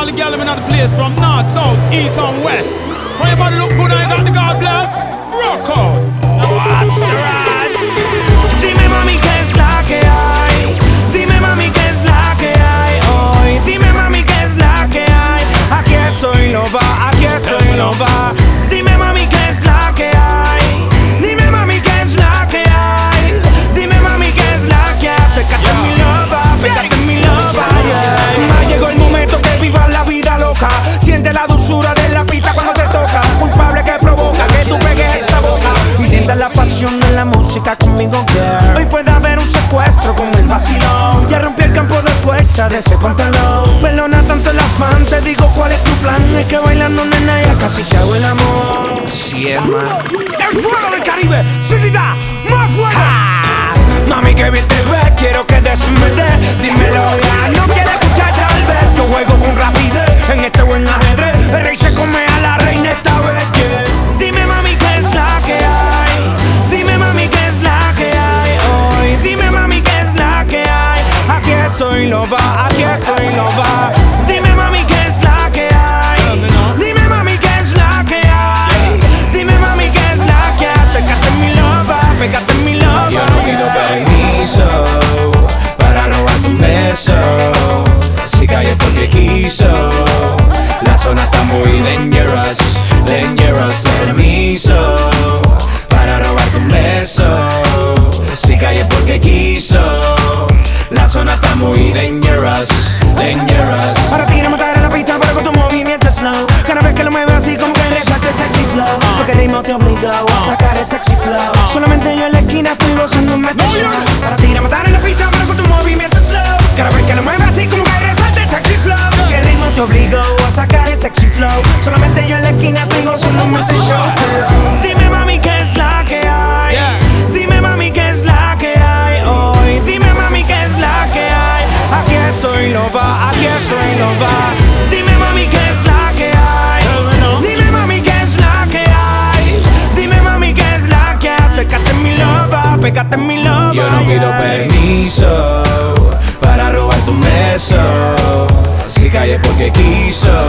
all the girls in the place from north, south, east and west. For your body look good la música conmigo, girl. Hoy puede haber un secuestro con el vacilón. Ya rompí el campo de fuerza de ese pantalón. Perdona tanto el afán, te digo cuál es tu plan. Es que bailando, nena, ya casi te hago el amor. Así es, man. El fuego del Caribe, seguida, más fuego. Mami, que bien va, aquí estoy, no va. Dime, mami, qué es la que hay. Dime, mami, qué es la que hay. Dime, mami, qué es la que hay. Acércate mi loba, pégate mi loba. Yo no pido permiso para robarte un beso. Si calle porque quiso. La zona está muy dangerous, dangerous. Permiso para robarte un beso. Si calle porque quiso. Muy dangerous, dangerous. Para ti no matar en la pista, pero con tu movimiento slow Cada vez que lo mueves así como que resalte sexy flow. Porque el ritmo te obliga a sacar el sexy flow. Solamente yo en la esquina estoy gozando un mete show Para ti no matar en la pista, pero con tu movimiento slow Cada vez que lo mueves así como que resalte sexy flow. Porque el ritmo te obliga a sacar el sexy flow. Solamente yo en la esquina estoy gozando un pégate en mi Yo no pido permiso para robarte un beso. Si calle porque quiso.